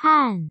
看。